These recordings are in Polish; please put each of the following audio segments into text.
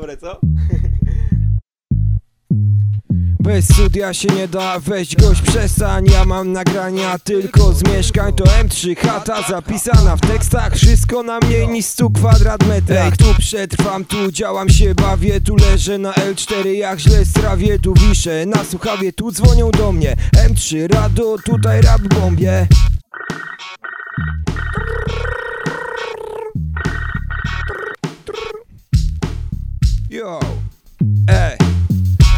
Dobre, co? Bez studia się nie da, weź gość przestań Ja mam nagrania tylko z mieszkań. To M3 chata zapisana w tekstach Wszystko na mniej niż 100 kwadrat metrach Ej, tu przetrwam, tu działam się bawię Tu leżę na L4 jak źle strawię Tu wiszę. Na słuchawie, tu dzwonią do mnie. M3 Rado, tutaj rap bombie Yo, ej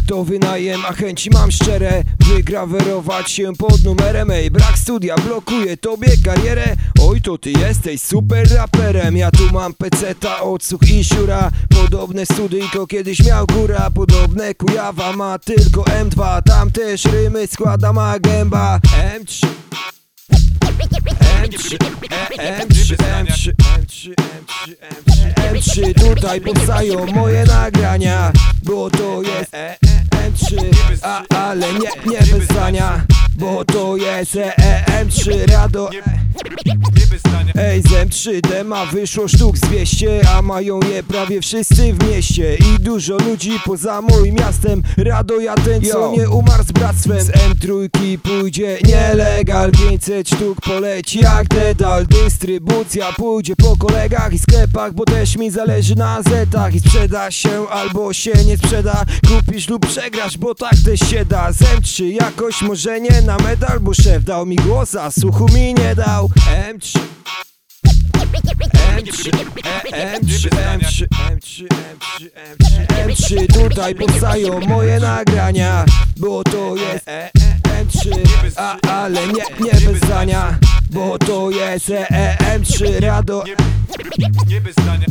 to wynajem, a chęci mam szczere. Wygrawerować się pod numerem Ej, brak studia blokuje tobie karierę. Oj, to ty jesteś super raperem. Ja tu mam peceta, odsłuch i siura. Podobne studyjko kiedyś miał góra. Podobne kujawa ma tylko M2 Tam też rymy składa ma gęba. M3 M3, E, M3, M3, M3, M3, M3, M3 Tutaj powstają moje nagrania Bo to jest e, e, M3 a, Ale nie, nie bez zdania Bo to jest e, e, M3 Rado Ej, z M3D ma wyszło sztuk z 200 A mają je prawie wszyscy w mieście. I dużo ludzi poza moim miastem. Rado ja ten co nie umarł z bractwem. Z M3 pójdzie nielegal. 500 sztuk poleci jak dedal Dystrybucja pójdzie po kolegach i sklepach Bo też mi zależy na zetach. I sprzeda się albo się nie sprzeda. Kupisz lub przegrasz, bo tak też się da. Z M3 jakoś może nie na medal Bo szef dał mi głos, a słuchu mi nie dał M3 M3, E, M3, M3, M3, M3, M3, M3 Tutaj powstają moje nagrania Bo to jest e, e, M3 a, Ale nie, nie bez zdania Bo to jest e, e, M3 Rado nie bez zdania